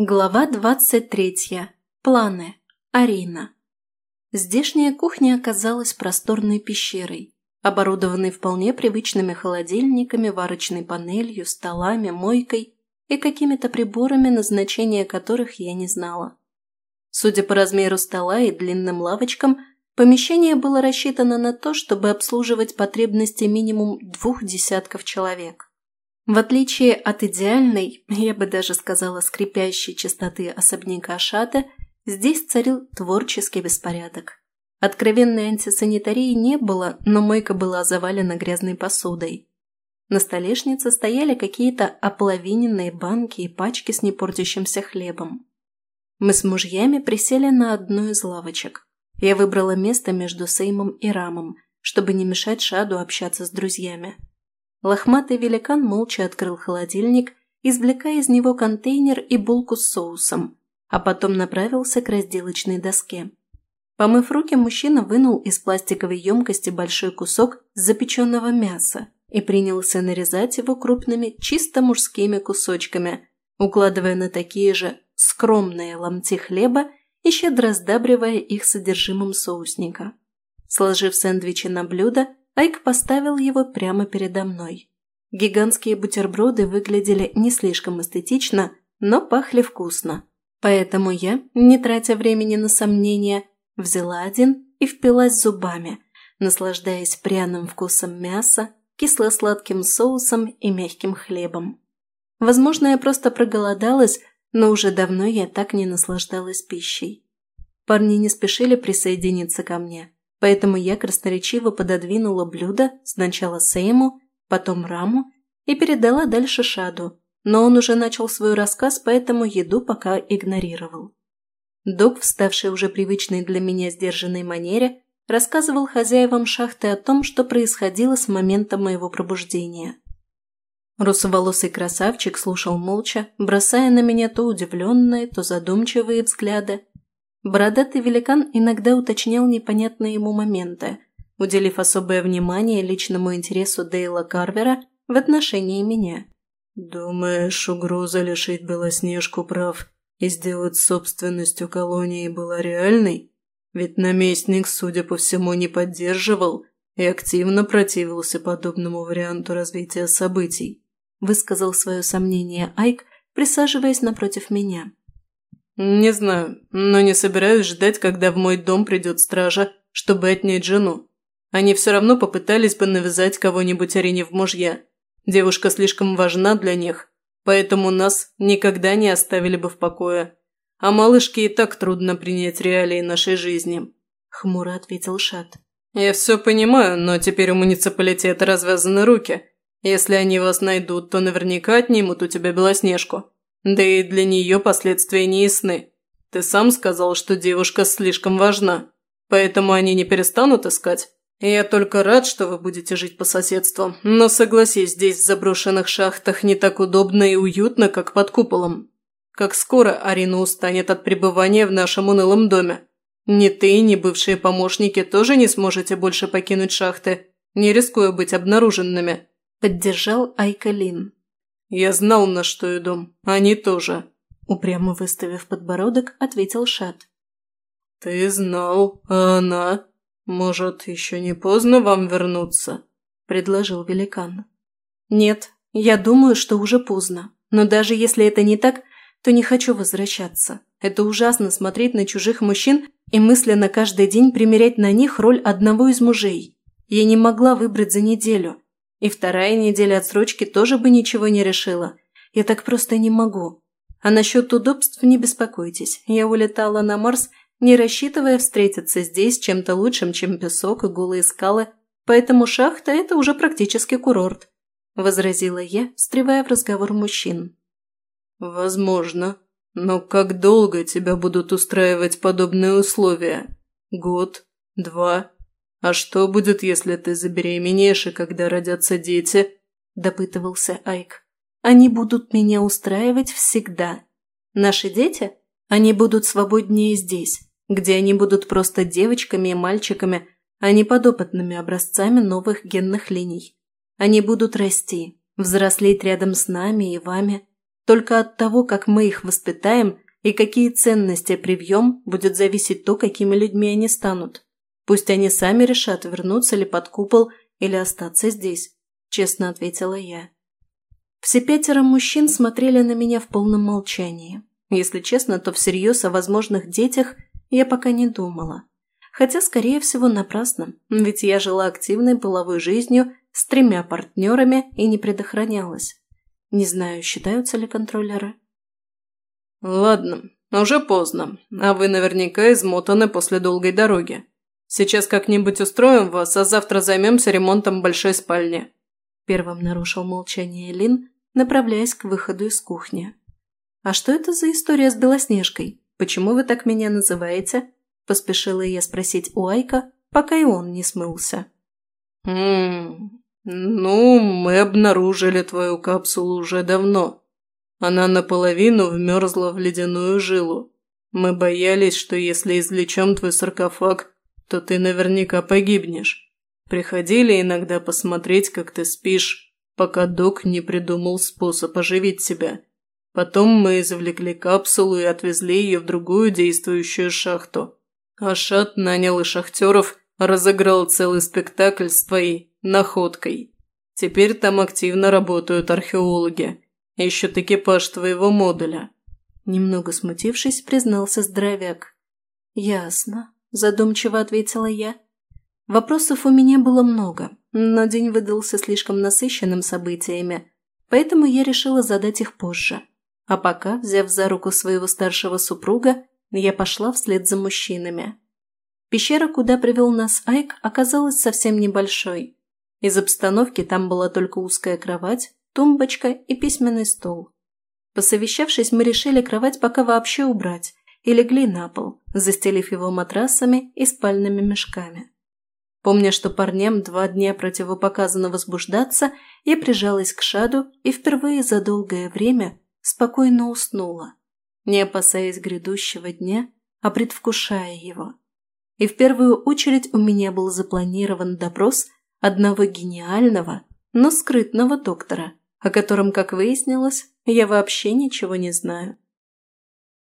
Глава 23. Планы. Арина. Здешняя кухня оказалась просторной пещерой, оборудованной вполне привычными холодильниками, варочной панелью, столами, мойкой и какими-то приборами, назначения которых я не знала. Судя по размеру стола и длинным лавочкам, помещение было рассчитано на то, чтобы обслуживать потребности минимум двух десятков человек. В отличие от идеальной, я бы даже сказала скрипящей чистоты особняка Шата, здесь царил творческий беспорядок. Откровенной антисанитарии не было, но мойка была завалена грязной посудой. На столешнице стояли какие-то ополовиненные банки и пачки с непортящимся хлебом. Мы с мужьями присели на одну из лавочек. Я выбрала место между Сеймом и Рамом, чтобы не мешать Шаду общаться с друзьями. Лохматый великан молча открыл холодильник, извлекая из него контейнер и булку с соусом, а потом направился к разделочной доске. Помыв руки, мужчина вынул из пластиковой емкости большой кусок запеченного мяса и принялся нарезать его крупными, чисто мужскими кусочками, укладывая на такие же скромные ломти хлеба и щедро сдабривая их содержимым соусника. Сложив сэндвичи на блюдо, Айк поставил его прямо передо мной. Гигантские бутерброды выглядели не слишком эстетично, но пахли вкусно. Поэтому я, не тратя времени на сомнения, взяла один и впилась зубами, наслаждаясь пряным вкусом мяса, кисло-сладким соусом и мягким хлебом. Возможно, я просто проголодалась, но уже давно я так не наслаждалась пищей. Парни не спешили присоединиться ко мне. Поэтому я красноречиво пододвинула блюдо сначала Сейму, потом Раму и передала дальше Шаду, но он уже начал свой рассказ, поэтому еду пока игнорировал. Док, вставший уже привычной для меня сдержанной манере, рассказывал хозяевам шахты о том, что происходило с момента моего пробуждения. Русоволосый красавчик слушал молча, бросая на меня то удивленные, то задумчивые взгляды, Бородатый великан иногда уточнял непонятные ему моменты, уделив особое внимание личному интересу Дейла Карвера в отношении меня. «Думаешь, угроза лишить Белоснежку прав и сделать собственностью колонии была реальной? Ведь наместник, судя по всему, не поддерживал и активно противился подобному варианту развития событий», высказал свое сомнение Айк, присаживаясь напротив меня. «Не знаю, но не собираюсь ждать, когда в мой дом придет стража, чтобы отнять жену. Они все равно попытались бы навязать кого-нибудь Арине в мужья. Девушка слишком важна для них, поэтому нас никогда не оставили бы в покое. А малышке и так трудно принять реалии нашей жизни», – хмуро ответил Шат. «Я все понимаю, но теперь у муниципалитета развязаны руки. Если они вас найдут, то наверняка отнимут у тебя Белоснежку». Да и для нее последствия не ясны. Ты сам сказал, что девушка слишком важна, поэтому они не перестанут искать. Я только рад, что вы будете жить по соседству, но согласись, здесь в заброшенных шахтах не так удобно и уютно, как под куполом. Как скоро Арина устанет от пребывания в нашем унылом доме? Ни ты, ни бывшие помощники тоже не сможете больше покинуть шахты, не рискуя быть обнаруженными», – поддержал Айкалин. «Я знал, на что иду. Они тоже», – упрямо выставив подбородок, ответил Шат. «Ты знал, а она? Может, еще не поздно вам вернуться?» – предложил великан. «Нет, я думаю, что уже поздно. Но даже если это не так, то не хочу возвращаться. Это ужасно смотреть на чужих мужчин и мысленно каждый день примерять на них роль одного из мужей. Я не могла выбрать за неделю. И вторая неделя отсрочки тоже бы ничего не решила. Я так просто не могу. А насчет удобств не беспокойтесь. Я улетала на Марс, не рассчитывая встретиться здесь чем-то лучшим, чем песок и голые скалы, поэтому шахта – это уже практически курорт», – возразила я, встревая в разговор мужчин. «Возможно. Но как долго тебя будут устраивать подобные условия? Год? Два? «А что будет, если ты забеременеешь и когда родятся дети?» – допытывался Айк. «Они будут меня устраивать всегда. Наши дети? Они будут свободнее здесь, где они будут просто девочками и мальчиками, а не подопытными образцами новых генных линий. Они будут расти, взрослеть рядом с нами и вами. Только от того, как мы их воспитаем и какие ценности привьем, будет зависеть то, какими людьми они станут. Пусть они сами решат, вернуться ли под купол или остаться здесь», – честно ответила я. Все пятеро мужчин смотрели на меня в полном молчании. Если честно, то всерьез о возможных детях я пока не думала. Хотя, скорее всего, напрасно, ведь я жила активной половой жизнью с тремя партнерами и не предохранялась. Не знаю, считаются ли контроллеры. «Ладно, уже поздно, а вы наверняка измотаны после долгой дороги. Сейчас как-нибудь устроим вас, а завтра займемся ремонтом большой спальни». Первым нарушил молчание Лин, направляясь к выходу из кухни. «А что это за история с Белоснежкой? Почему вы так меня называете?» Поспешила я спросить у Айка, пока и он не смылся. «Ммм, ну, мы обнаружили твою капсулу уже давно. Она наполовину вмерзла в ледяную жилу. Мы боялись, что если извлечем твой саркофаг, то ты наверняка погибнешь. Приходили иногда посмотреть, как ты спишь, пока док не придумал способ оживить тебя. Потом мы извлекли капсулу и отвезли ее в другую действующую шахту. Ашат нанял и шахтеров, разыграл целый спектакль с твоей находкой. Теперь там активно работают археологи. Ищут экипаж твоего модуля. Немного смутившись, признался здоровяк. «Ясно», – задумчиво ответила я. Вопросов у меня было много, но день выдался слишком насыщенным событиями, поэтому я решила задать их позже. А пока, взяв за руку своего старшего супруга, я пошла вслед за мужчинами. Пещера, куда привел нас Айк, оказалась совсем небольшой. Из обстановки там была только узкая кровать, тумбочка и письменный стол. Посовещавшись, мы решили кровать пока вообще убрать и легли на пол, застелив его матрасами и спальными мешками. Помня, что парням два дня противопоказано возбуждаться, я прижалась к Шаду и впервые за долгое время спокойно уснула, не опасаясь грядущего дня, а предвкушая его. И в первую очередь у меня был запланирован допрос одного гениального, но скрытного доктора, о котором, как выяснилось, я вообще ничего не знаю.